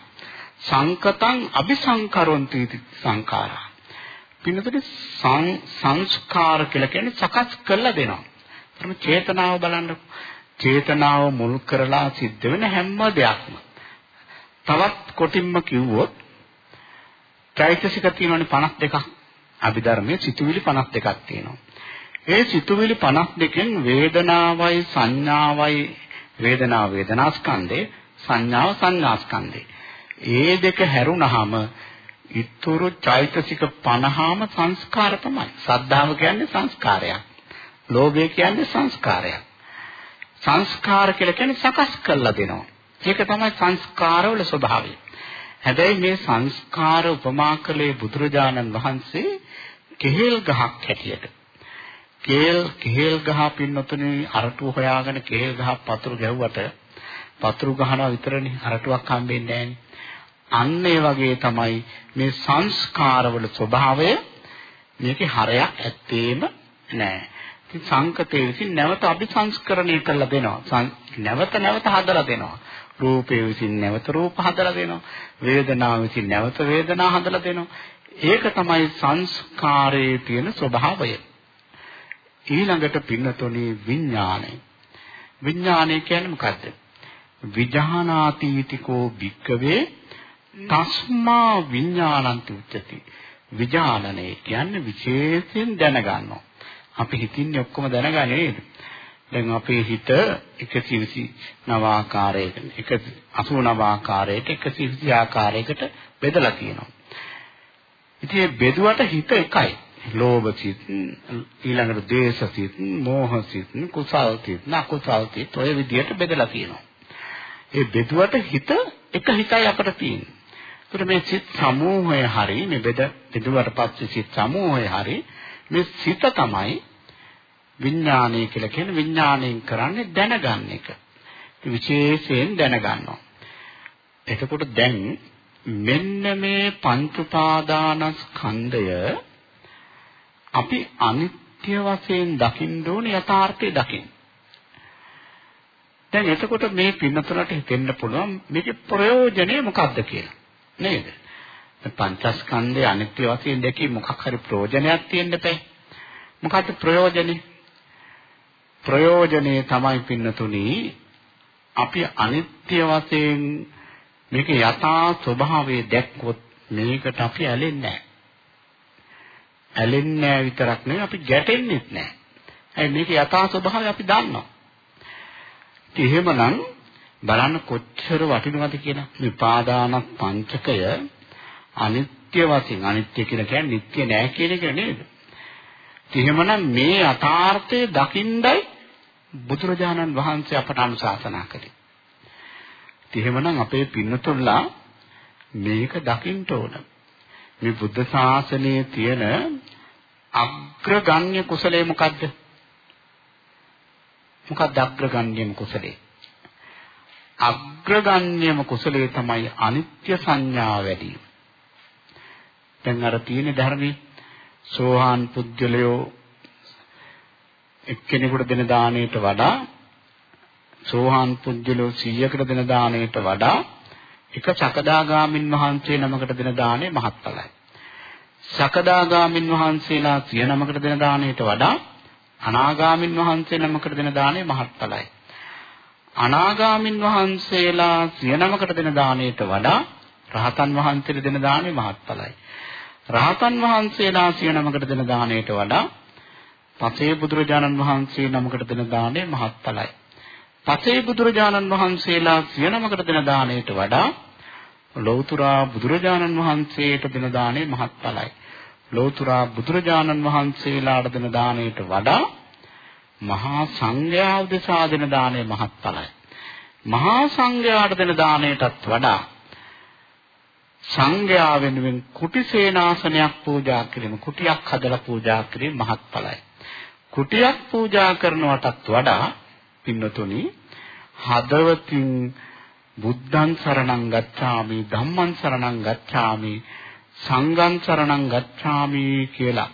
සංකතං අபிසංකරොන්ති සංකාරා. පින්නතට සංස්කාර කියලා කියන්නේ සකස් කරලා දෙනවා. එතන චේතනාව බලන්න. චේතනාව මුල් කරලා සිද්ධ වෙන හැම දෙයක්ම. තවත් කොටින්ම කිව්වොත් චෛතසික තියෙනවනේ 52ක්. අභිධර්මයේ සිතුවිලි 52ක් තියෙනවා. ඒ සිතුවිලි 52කින් වේදනාවයි සංඥාවයි වේදනාව වේදනාස්කන්ධේ සංඥාව සංඥාස්කන්ධේ. ඒ දෙක හැරුණාම ඉතුරු චෛතසික 50ම සංස්කාර තමයි. සද්ධාව කියන්නේ සංස්කාරයක්. ලෝභය කියන්නේ සංස්කාරයක්. සංස්කාර කියලා කියන්නේ සකස් කරලා දෙනවා. ඒක තමයි සංස්කාරවල ස්වභාවය. හැබැයි මේ සංස්කාර උපමා කළේ බුදුරජාණන් වහන්සේ කෙහෙල් ගහක් හැටියට. කේල් කෙහෙල් ගහ පින්නතුනේ අරටුව හොයාගෙන කෙහෙල් ගහ පතුරු ගැහුවට පතුරු ගහනවා විතරනේ අරටුවක් හම්බෙන්නේ අන්න ඒ වගේ තමයි මේ සංස්කාරවල ස්වභාවය මේකේ හරයක් ඇත්තේම නැහැ. ඉතින් සංකතේ විසින් නැවත අභිසංස්කරණය කරලා දෙනවා. නැවත නැවත හදලා දෙනවා. රූපේ විසින් නැවත රූප හදලා දෙනවා. වේදනාව විසින් නැවත වේදනා හදලා දෙනවා. ඒක තමයි සංස්කාරයේ තියෙන ස්වභාවය. ඊළඟට පින්නතොනේ විඥානය. විඥානය කියන්නේ මොකද්ද? විජානාතීතිකෝ භික්කවේ තස්මා විඥානන්ති උච්චති. විඥානනේ කියන්නේ විශේෂයෙන් දැනගන්නවා. අපි හිතින්නේ ඔක්කොම දැනගන්නේ නේද? දැන් අපේ හිත 129 ආකාරයකට 189 ආකාරයකට 120 ආකාරයකට බෙදලා තියෙනවා. ඉතින් මේ බෙදුවට හිත එකයි. ලෝභ සිත් ඊළඟට දේශ සිත් මෝහ සිත් කුසල් සිත් නකුසල් සිත් ඔය විදිහට බෙදලා තියෙනවා. ඒ බෙදුවට හිත එක හිතයි අපිට තියෙන්නේ. ඒකට මේ සිත් සමූහය හරි මේ බෙද බෙදුවට පස්සේ සිත් සමූහය හරි මේ සිත තමයි විඥානය කියලා කියන්නේ විඥාණයෙන් කරන්නේ දැනගන්න එක. විශේෂයෙන් දැනගන්නවා. එතකොට දැන් මෙන්න මේ පංච උපාදානස්කන්ධය අපි අනිත්‍ය වශයෙන් දකින්න ඕනේ යථාර්ථය දකින්න. දැන් එතකොට මේ පින්නතුලට හිතෙන්න පුළුවන් මේකේ ප්‍රයෝජනේ මොකක්ද කියලා. නේද? පංචස්කන්ධය අනිත්‍ය වශයෙන් දැකී මොකක් හරි ප්‍රයෝජනයක් තියෙන්න බෑ. මොකක්ද ප්‍රයෝජනේ? ප්‍රයෝජනේ තමයි පින්නතුනි අපි අනිත්‍ය වශයෙන් මේක යථා ස්වභාවය දැක්කොත් මේකට අපි ඇලෙන්නේ නැහැ. ඇලෙන්නේ නැහැ විතරක් නෙවෙයි අපි ගැටෙන්නෙත් නැහැ. ඒ මේක යථා ස්වභාවය අපි දන්නවා. ඉතින් එහෙමනම් බලන්න කොච්චර වටිනවද කියන විපාදාන පංචකය අනිත්‍ය වශයෙන් අනිත්‍ය කියලා කියන්නේ නිට්ටය නෑ කියන එක නේද? එහෙමනම් මේ යථාර්ථය දකින්නයි බුදුරජාණන් වහන්සේ අපට අනුශාසනා කළේ. එහෙමනම් අපේ පින්නතුල්ලා මේක දකින්න ඕන. මේ බුද්ධ ශාසනයේ තියෙන අග්‍රගණ්‍ය කුසලයේ මොකද්ද? මොකක්ද අග්‍රගණ්‍යම කුසලයේ? අග්‍රගණ්‍යම කුසලයේ තමයි අනිත්‍ය සංඥාව වැඩි. දැන් අර තියෙන ධර්මයේ සෝහාන් පුද්ගලයෝ එක්කෙනෙකුට දෙන දාණයට වඩා සෝහාන් පුජ්‍යලෝ 100කට දෙන දාණයට වඩා එක සකදාගාමින් වහන්සේ නමකට දෙන දාණය මහත්ඵලයි. සකදාගාමින් වහන්සේලා 100 නමකට දෙන දාණයට වඩා අනාගාමින් වහන්සේ නමකට දෙන දාණය මහත්ඵලයි. අනාගාමින් වහන්සේලා 100 නමකට දෙන දාණයට වඩා රහතන් වහන්සේට දෙන දාණය මහත්ඵලයි. රහතන් වහන්සේලා 100 නමකට දෙන දාණයට වඩා පසේ බුදුරජාණන් වහන්සේ නමකට දෙන දාණය මහත්ඵලයි. පසේ බුදුරජාණන් වහන්සේලා සිය නමකට දෙන දාණයට වඩා ලෞතුරා බුදුරජාණන් වහන්සේට දෙන දාණය මහත්ඵලයි. ලෞතුරා බුදුරජාණන් වහන්සේලාට දෙන දාණයට වඩා මහා සංඝයා උදෙසා දෙන දාණය මහත්ඵලයි. මහා සංඝයාට දෙන දාණයටත් වඩා සංඝයා වෙනුවෙන් කුටි සේනාසනයක් පූජා කිරීම කුටියක් හදලා පූජා කිරීම මහත්ඵලයි. කුටියක් පූජා කරනවටත් වඩා පින්නතුනි හදවතින් බුද්ධං සරණං ගච්ඡාමි ධම්මං සරණං ගච්ඡාමි සංඝං සරණං ගච්ඡාමි කියලා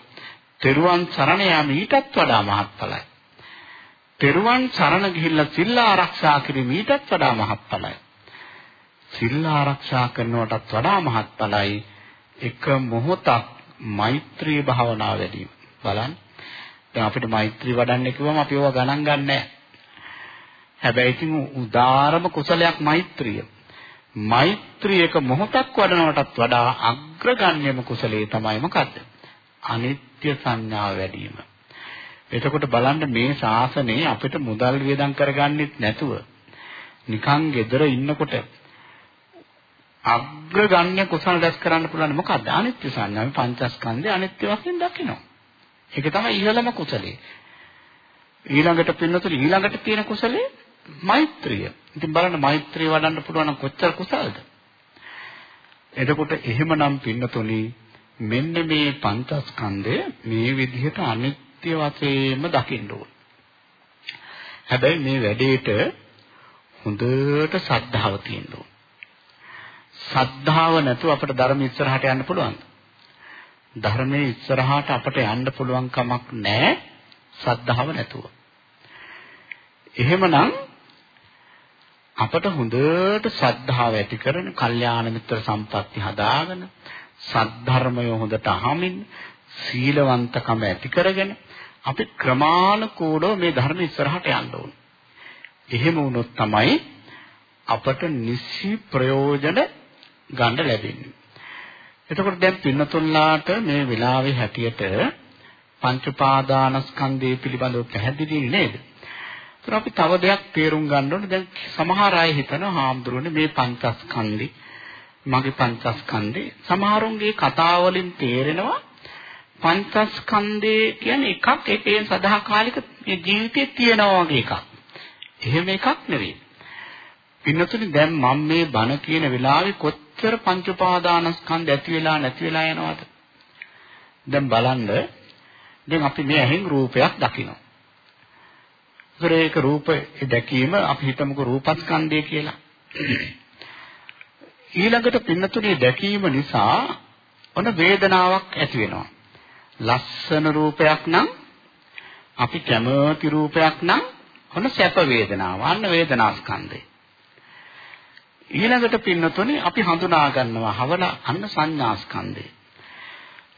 තෙරුවන් සරණ යාම ඊටත් වඩා මහත්ඵලයි. තෙරුවන් සරණ ගිහිල්ලා සිල් ආරක්ෂා කිරීම ඊටත් වඩා මහත්ඵලයි. සිල් ආරක්ෂා කරනවටත් වඩා මහත්ඵලයි එක මොහොතක් මෛත්‍රී භාවනාව වැඩි බලන්න. දැන් අපිට මෛත්‍රී වඩන්න කිව්වම අපි ඒව ගණන් ගන්නෑ. හැබැයි ඉතින් උදාරම කුසලයක් මෛත්‍රිය. මෛත්‍රී එක මොහොතක් වඩනවටත් වඩා අග්‍රගණ්‍යම කුසලයේ තමයි මොකද්ද? අනිත්‍ය සංඥාව වැඩි වීම. එතකොට බලන්න මේ ශාසනයේ අපිට මුදල් වියදම් කරගන්නෙත් නැතුව නිකන් gedara ඉන්නකොට අග්‍රගණ්‍ය කුසල දැස් කරන්න පුළුවන් මොකක්ද අනිත්‍ය සංඥාවේ පංචස්කන්ධය අනිත්‍ය වශයෙන් දකිනවා. ඒක තමයි ඉහළම කුසලයේ. ඊළඟට පින්නතුල ඊළඟට තියෙන කුසලයේ මෛත්‍රිය. ඉතින් බලන්න මෛත්‍රිය වඩන්න පුළුවන් නම් කොච්චර කුසල්ද? එතකොට එහෙමනම් පින්නතුනි මෙන්න මේ පංචස්කන්ධය මේ විදිහට අනිත්‍ය වශයෙන්ම දකින්න ඕන. හැබැයි මේ වැඩේට හොඳට ශ්‍රද්ධාව තියෙන්න ඕන. ශ්‍රද්ධාව නැතුව අපිට ධර්ම ඉස්සරහට යන්න පුළුවන්ද? ධර්මයේ ඉස්සරහට අපිට යන්න පුළුවන් කමක් නැහැ ශ්‍රද්ධාව නැතුව. එහෙමනම් අපට හොඳට ශ්‍රද්ධාව ඇති කරන කල්යාණ මිත්‍ර සම්පatti හදාගෙන සද්ධර්මය හොඳට අහමින් සීලවන්තකම ඇති කරගෙන අපි ක්‍රමානුකූලව මේ ධර්ම ඉස්සරහට යන්න ඕන. එහෙම වුණොත් තමයි අපට නිසි ප්‍රයෝජන ගන්න ලැබෙන්නේ. එතකොට දැන් පින්නතුල්ලාට මේ වෙලාවේ හැටියට පංච උපාදානස්කන්ධය පිළිබඳව පැහැදිලි නේද? ඒතර අපි තව දෙයක් තේරුම් ගන්න ඕනේ. දැන් සමහර අය හිතනවා හාමුදුරනේ මේ පංචස්කන්ධي මගේ පංචස්කන්ධේ සමහරුන්ගේ කතාව වලින් තේරෙනවා පංචස්කන්ධේ කියන්නේ එකක් ඒකේ සදාකාලික මේ ජීවිතේ තියෙනවා වගේ එකක්. එහෙම එකක් නෙවෙයි. පින්නතුනි දැන් මම මේ බණ කියන වෙලාවේ කොච්චර පංච උපාදානස්කන්ධ ඇති වෙලා නැති වෙලා යනවද? දැන් බලන්න දැන් අපි මේ ඇහෙන් රූපයක් දකිනවා. ඒක රූපේ දැකීම අපි හිතමුකෝ රූපස්කන්ධය කියලා. ඊළඟට පින්නතුනේ දැකීම නිසා ඔන වේදනාවක් ඇති වෙනවා. ලස්සන රූපයක් නම් අපි කැමති රූපයක් නම් ඔන සැප වේදනාව. අන්න වේදනාස්කන්ධය. ඊළඟට පින්නතුනේ අපි හඳුනා ගන්නවා හවල අන්න සංඥාස්කන්ධය.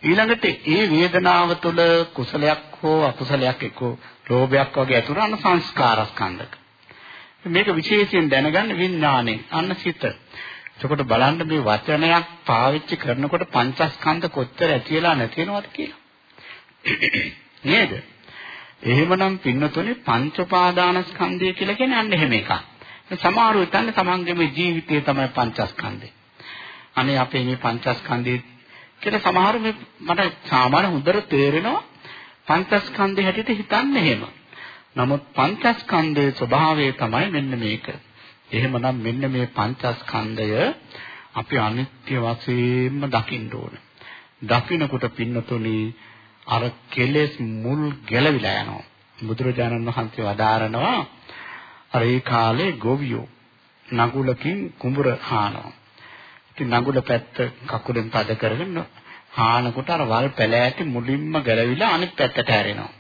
ඊළඟට ඒ වේදනාව තුළ කුසලයක් හෝ අකුසලයක් එක්කෝ ලෝභයක් වගේ අතුරන සංස්කාරස්කන්ධක. මේක විශේෂයෙන් දැනගන්න විඥාණයෙන් අන්න සිත. එතකොට බලන්න මේ වචනයක් පාවිච්චි කරනකොට පංචස්කන්ධ කොච්චර ඇති වෙලා නැති වෙනවද කියලා. නේද? එහෙමනම් පින්නතුනේ පංච උපාදානස්කන්ධය කියලා කියන්නේ අන්න එහෙම එකක්. සමහරව හිතන්නේ තමන්ගේ මේ ජීවිතය තමයි පංචස්කන්ධය. අනේ අපේ මේ පංචස්කන්ධය කියලා සමහර මේ මට සාමාන්‍ය හොඳට තේරෙනවා පංචස්කන්ධය හැටියට හිතන්නේ එහෙම. නමුත් පංචස්කන්ධයේ ස්වභාවය තමයි මෙන්න මේක. එහෙමනම් මෙන්න මේ පංචස්කන්ධය අපි අනිත්‍ය වශයෙන්ම දකින්න ඕන. දකින්නකොට පින්නතුනි අර කෙලෙස් මුල් ගැලවිලා යනවා. බුදුරජාණන් වහන්සේ වදාරනවා අර ඒ කාලේ ගොවියෝ නගුලකින් කුඹුර හානවා. ඉතින් නගුල පැත්ත කකුලෙන් පද කරගෙන හානකොට අර වල් පැලෑටි මුලින්ම ගැලවිලා අනිත් පැත්තට හැරෙනවා.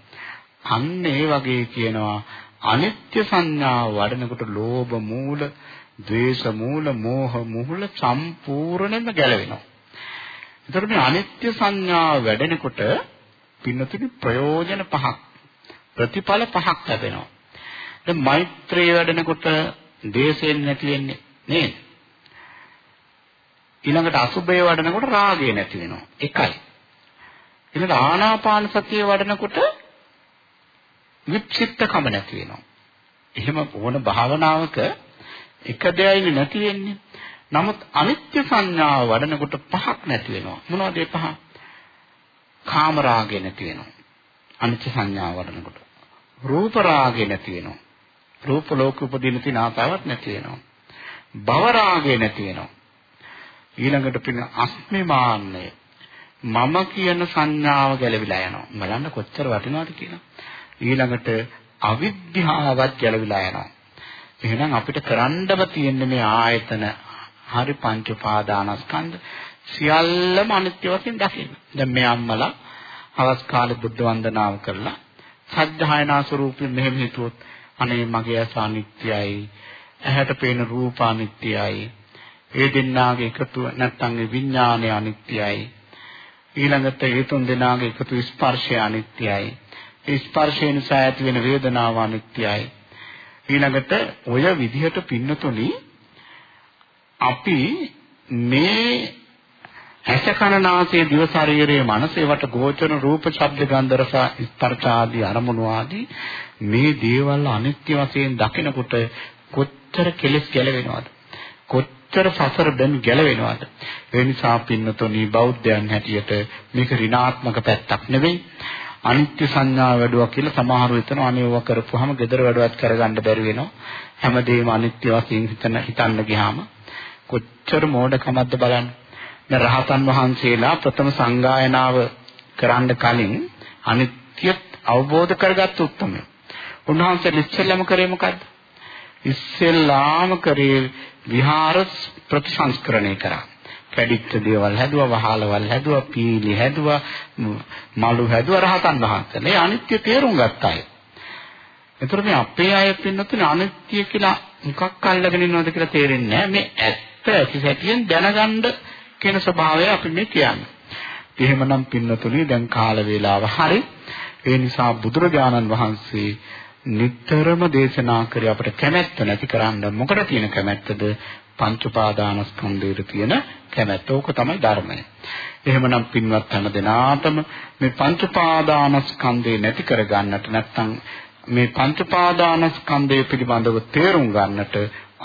අන්න ඒ වගේ කියනවා අනිත්‍ය සංඥාව වඩනකොට ලෝභ මූල, ද්වේෂ මූල, මෝහ මූල සම්පූර්ණයෙන්ම ගැලවෙනවා. ඒතර මේ අනිත්‍ය සංඥාව වැඩෙනකොට පින්නතුනි ප්‍රයෝජන පහක් ප්‍රතිඵල පහක් ලැබෙනවා. දැන් මෛත්‍රිය වැඩෙනකොට දේශයෙන් නැති වෙන්නේ නේද? ඊළඟට අසුබය වඩනකොට රාගය නැති වෙනවා. එකයි. ඊළඟ ආනාපාන සතිය වඩනකොට වික්ෂිප්තකම නැති වෙනවා. එහෙම ඕන භාවනාවක එක දෙයයි නැති වෙන්නේ. නමුත් අනිත්‍ය සංඥාව වඩනකොට පහක් නැති වෙනවා. මොනවද ඒ පහ? කාම රාගය නැති වෙනවා. අනිත්‍ය සංඥාව වඩනකොට. රූප රාගය නැති වෙනවා. රූප ලෝක උපදින තින ආතාවක් නැති වෙනවා. භව රාගය නැති වෙනවා. ඊළඟට පින අස්මිමාන්නය මම කියන සංඥාව ගැලවිලා යනවා. බලන්න කොච්චර වටිනවද කියලා. ඊළඟට අවිද්‍යාවත් ගැලවිලා යනවා. එහෙනම් අපිට කරන්නම තියෙන්නේ මේ ආයතන හරි පංච උපාදානස්කන්ධ සියල්ලම අනිත්‍ය වශයෙන් දකින්න. දැන් මේ අම්මලා හවස් කාලේ බුද්ධ වන්දනාව කරලා සද්ධායනා ස්වරූපයෙන් මෙහෙම හිතුවොත් අනේ මගේ ඇස අනිත්‍යයි. ඇහැට පේන රූප අනිත්‍යයි. ඒ දෙන්නාගේ එකතු නැත්නම් ඒ විඥානය අනිත්‍යයි. ඊළඟට ඒ තුන් දෙනාගේ එකතු ස්පර්ශය අනිත්‍යයි. ඒ ස්පර්ශය නිසා ඇති වෙන වේදනාව අනිත්‍යයි. ඊළඟට ඔය විදිහට පින්නතුනි අපි මේ ඇස කන නාසය දිව ශරීරයේ මනස ඒවට ගෝචර රූප ශබ්ද ගන්ධ රස ස්පර්ශ ආදී අරමුණු ආදී මේ දේවල් අනිත්‍ය වශයෙන් දකිනකොට කොච්චර කෙලෙස් ගැලවෙනවද? කොච්චර සසර දැන් ගැලවෙනවද? ඒ නිසා පින්නතොනි බෞද්ධයන් හැටියට මේක ඍණාත්මක පැත්තක් නෙවෙයි. අනිත්‍ය සංඥා වැඩුවා කියලා සමහරව හිතනවා අනේ ඒවා කරපුවාම gedara වැඩවත් කරගන්න බැරි වෙනවා. හැමදේම අනිත්‍ය වශයෙන් හිතන හිතන්න ගියාම. කොච්චර මෝඩකමක්ද බලන්න. දැන් රහතන් වහන්සේලා ප්‍රථම සංගායනාව කරන්න කලින් අනිත්‍ය අවබෝධ කරගත්ත උත්තරය. උන්වහන්සේ ඉස්සෙල්ලාම කරේ මොකද්ද? ඉස්සෙල්ලාම කරේ විහාර ප්‍රතිසංස්කරණය කරා. කැඩිච්ච දේවල් හැදුවා, වහලවල් හැදුවා, පීලි හැදුවා, මලු හැදුවා රහතන් වහන්සේ. මේ අනිත්‍ය තේරුම් ගත්තා අය. එතකොට මේ අපේ අය පින්නතුනේ අනිත්‍ය කියලා මොකක් අල්ලගෙන ඉන්නවද කියලා තේරෙන්නේ නැහැ. මේ ඇත්ත ඇති සැටියෙන් දැනගන්න කියන ස්වභාවය අපි මේ කියන්නේ. එහෙමනම් පින්නතුනේ දැන් කාල වේලාව හරි. ඒ නිසා බුදුරජාණන් වහන්සේ නිතරම දේශනා කරේ අපිට කැමැත්ත නැති කරන්න මොකද තියෙන කැමැත්තද පංච උපාදානස්කන්ධයට තියෙන කැමැත්ත. ඕක තමයි ධර්මය. එහෙමනම් පින්වත් හැම දෙනාටම මේ පංච උපාදානස්කන්ධේ නැති කර ගන්නට නැත්නම් මේ පංච උපාදානස්කන්ධය පිළිබඳව තේරුම් ගන්නට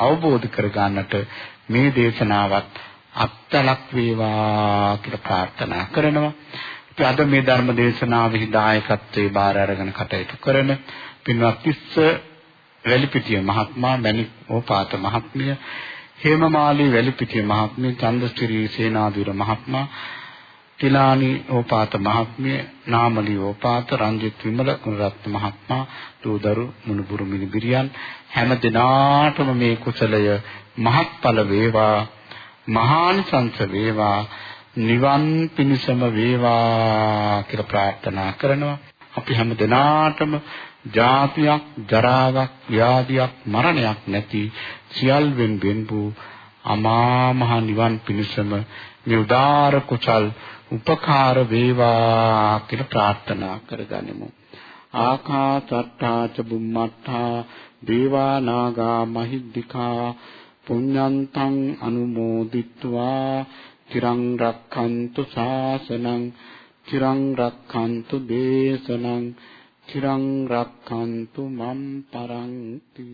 අවබෝධ කර ගන්නට මේ දේශනාවත් අත්ලක් වේවා කියලා ප්‍රාර්ථනා කරනවා. ඉතින් අද මේ ධර්ම දේශනාවෙහි දායකත්වයේ බාර අරගෙන කටයුතු කරන පින්වත් තිස්ස වැලිපිටිය මහත්මයා මණික් ඕපාත මහත්මිය හේමමාලී වැලිපිටිය මහත්මිය චන්දස්ත්‍රී සේනාධිර මහත්මයා තිලානි ඕපාත මහත්මිය නාමලි ඕපාත රංජිත් විමල කුණරත්න මහත්මයා දූදරු මුණුබුරු මිනිබිරියන් හැම දිනාටම මේ කුසලය මහත්ඵල වේවා මහානිසංස වේවා නිවන් පිණසම වේවා කියලා ප්‍රාර්ථනා කරනවා. අපි හැම දිනාටම ජාතියක්, ජරාවක්, ව්‍යාධියක්, මරණයක් නැති සියල්වෙන් වෙන්වූ අමා මහ නිවන් පිණසම මේ උදාර කුසල් උපකාර වේවා කියලා ප්‍රාර්ථනා කරගනිමු. ආකාසට්ටා ච බුම්මට්ටා දේවා නාග මහිද්దికා පුඤ්ඤන්තං අනුමෝදිත්වා තිරං රක්ඛන්තු ශාසනං තිරං රක්ඛන්තු දේශනං තිරං රක්ඛන්තු මම් පරන්ති।